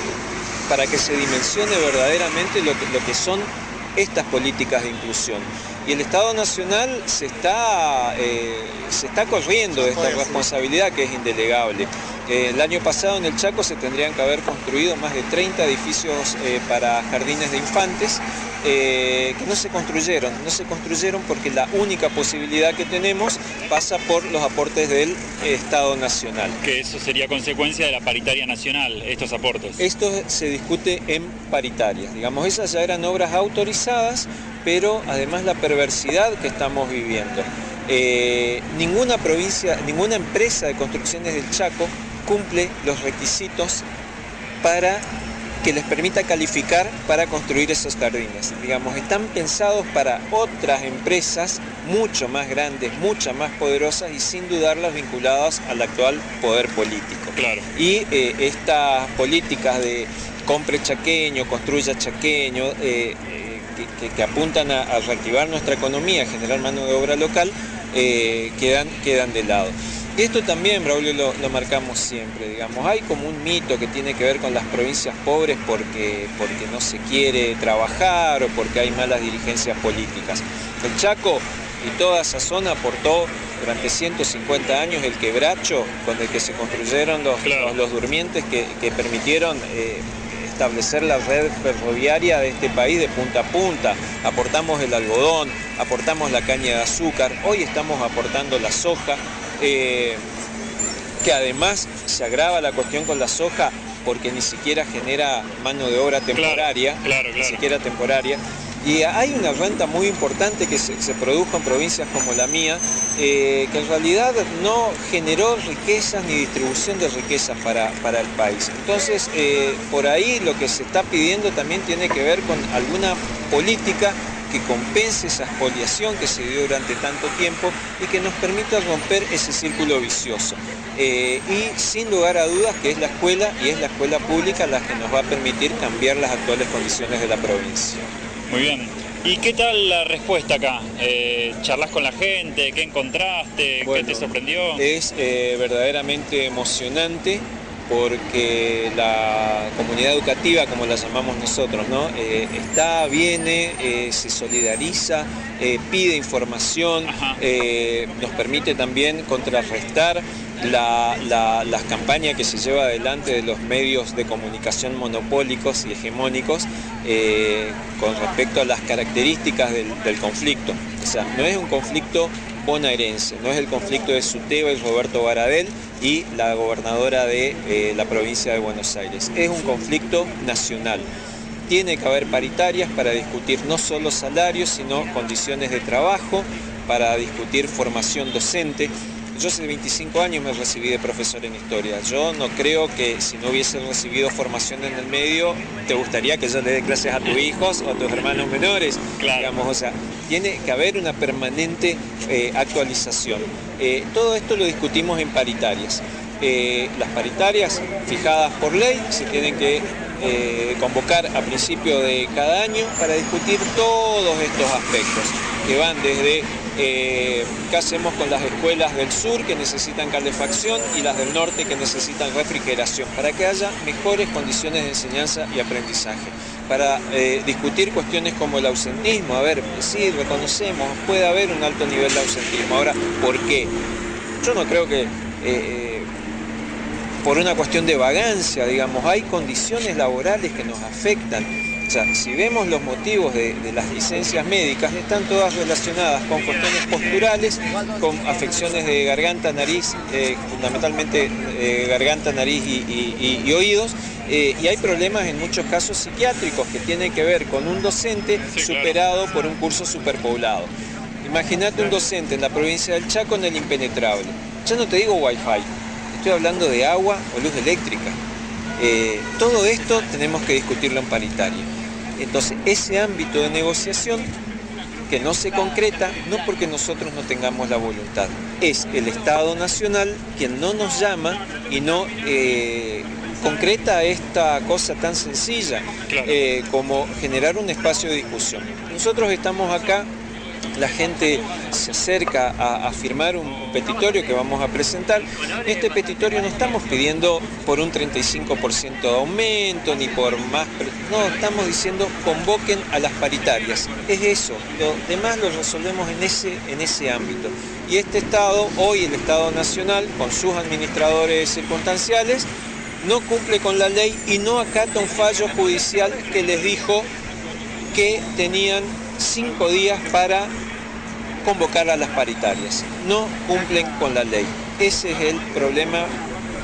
para que se dimensione verdaderamente lo que, lo que son estas políticas de inclusión. Y el Estado Nacional se está, eh, se está corriendo de esta responsabilidad que es indelegable. Eh, el año pasado en el Chaco se tendrían que haber construido más de 30 edificios eh, para jardines de infantes eh, que no se construyeron. No se construyeron porque la única posibilidad que tenemos pasa por los aportes del Estado Nacional. Que eso sería consecuencia de la paritaria nacional, estos aportes. Esto se discute en paritarias. Digamos, esas ya eran obras autorizadas, pero además la perversidad que estamos viviendo. Eh, ninguna provincia, ninguna empresa de construcciones del Chaco cumple los requisitos para que les permita calificar para construir esos jardines. Digamos, están pensados para otras empresas mucho más grandes, mucho más poderosas y sin dudarlas vinculadas al actual poder político. Claro. Y eh, estas políticas de compre chaqueño, construya chaqueño, eh, eh, que, que- que apuntan a, a reactivar nuestra economía, a generar mano de obra local, eh, quedan, quedan de lado. Esto también, Braulio, lo, lo marcamos siempre, digamos, hay como un mito que tiene que ver con las provincias pobres porque, porque no se quiere trabajar o porque hay malas dirigencias políticas. El Chaco y toda esa zona aportó durante 150 años el quebracho con el que se construyeron los, los, los durmientes que, que permitieron eh, establecer la red ferroviaria de este país de punta a punta. Aportamos el algodón, aportamos la caña de azúcar, hoy estamos aportando la soja, eh, que además se agrava la cuestión con la soja porque ni siquiera genera mano de obra temporaria, ni siquiera temporaria. Y hay una renta muy importante que se, se produjo en provincias como la mía, eh, que en realidad no generó riquezas ni distribución de riquezas para, para el país. Entonces, eh, por ahí lo que se está pidiendo también tiene que ver con alguna política que compense esa expoliación que se dio durante tanto tiempo y que nos permita romper ese círculo vicioso. Eh, y sin lugar a dudas que es la escuela y es la escuela pública la que nos va a permitir cambiar las actuales condiciones de la provincia. Muy bien. ¿Y qué tal la respuesta acá? Eh, ¿Charlas con la gente? ¿Qué encontraste? ¿Qué te sorprendió? Es eh, verdaderamente emocionante porque la comunidad educativa, como la llamamos nosotros, ¿no? Eh, está, viene, eh, se solidariza, eh, pide información, nos permite también contrarrestar la, la- las campañas que se lleva adelante de los medios de comunicación monopólicos y hegemónicos con respecto a las características del, del conflicto. O sea, no es un conflicto no es el conflicto de Suteba y Roberto Baradel y la gobernadora de eh, la provincia de Buenos Aires. Es un conflicto nacional. Tiene que haber paritarias para discutir no solo salarios, sino condiciones de trabajo, para discutir formación docente. Yo hace 25 años me recibí de profesor en historia. Yo no creo que si no hubiese recibido formación en el medio, te gustaría que yo le dé clases a tus hijos o a tus hermanos menores. Digamos, o sea, tiene que haber una permanente eh, actualización. Eh, todo esto lo discutimos en paritarias. Eh, las paritarias fijadas por ley se tienen que eh, convocar a principio de cada año para discutir todos estos aspectos que van desde eh, qué hacemos con las escuelas del sur que necesitan calefacción y las del norte que necesitan refrigeración, para que haya mejores condiciones de enseñanza y aprendizaje, para eh, discutir cuestiones como el ausentismo. A ver, sí, reconocemos, puede haber un alto nivel de ausentismo. Ahora, ¿por qué? Yo no creo que... eh, por una cuestión de vagancia, digamos, hay condiciones laborales que nos afectan. Sea, si vemos los motivos de, de las licencias médicas, están todas relacionadas con cuestiones posturales, con afecciones de garganta, nariz, eh, fundamentalmente eh, garganta, nariz y, y- y- y oídos, eh, y hay problemas en muchos casos psiquiátricos que tienen que ver con un docente superado por un curso superpoblado. Imagínate un docente en la provincia del Chaco en el impenetrable. Ya no te digo wifi, estoy hablando de agua o luz eléctrica. Eh, todo esto tenemos que discutirlo en paritaria. Entonces, ese ámbito de negociación que no se concreta, no porque nosotros no tengamos la voluntad, es el Estado Nacional quien no nos llama y no eh, concreta esta cosa tan sencilla eh, como generar un espacio de discusión. Nosotros estamos acá la gente se acerca a, firmar un petitorio que vamos a presentar. Este petitorio no estamos pidiendo por un 35% de aumento ni por más... No, estamos diciendo convoquen a las paritarias. Es eso. Lo demás lo resolvemos en ese, en ese ámbito. Y este Estado, hoy el Estado Nacional, con sus administradores circunstanciales, no cumple con la ley y no acata un fallo judicial que les dijo que tenían cinco días para convocar a las paritarias. No cumplen con la ley. Ese es el problema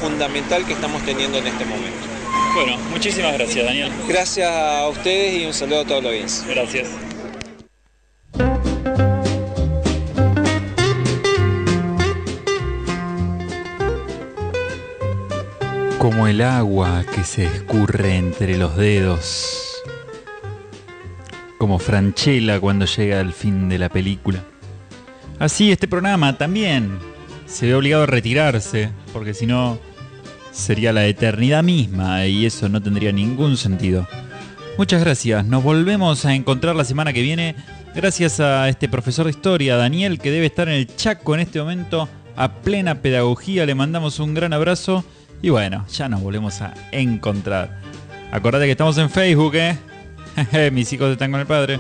fundamental que estamos teniendo en este momento. Bueno, muchísimas gracias, Daniel. Gracias a ustedes y un saludo a toda la audiencia. Gracias. Como el agua que se escurre entre los dedos. Como Franchella cuando llega al fin de la película. Así este programa también se ve obligado a retirarse, porque si no sería la eternidad misma y eso no tendría ningún sentido. Muchas gracias, nos volvemos a encontrar la semana que viene gracias a este profesor de historia, Daniel, que debe estar en el Chaco en este momento a plena pedagogía, le mandamos un gran abrazo y bueno, ya nos volvemos a encontrar. Acordate que estamos en Facebook, ¿eh? Mis hijos están con el padre.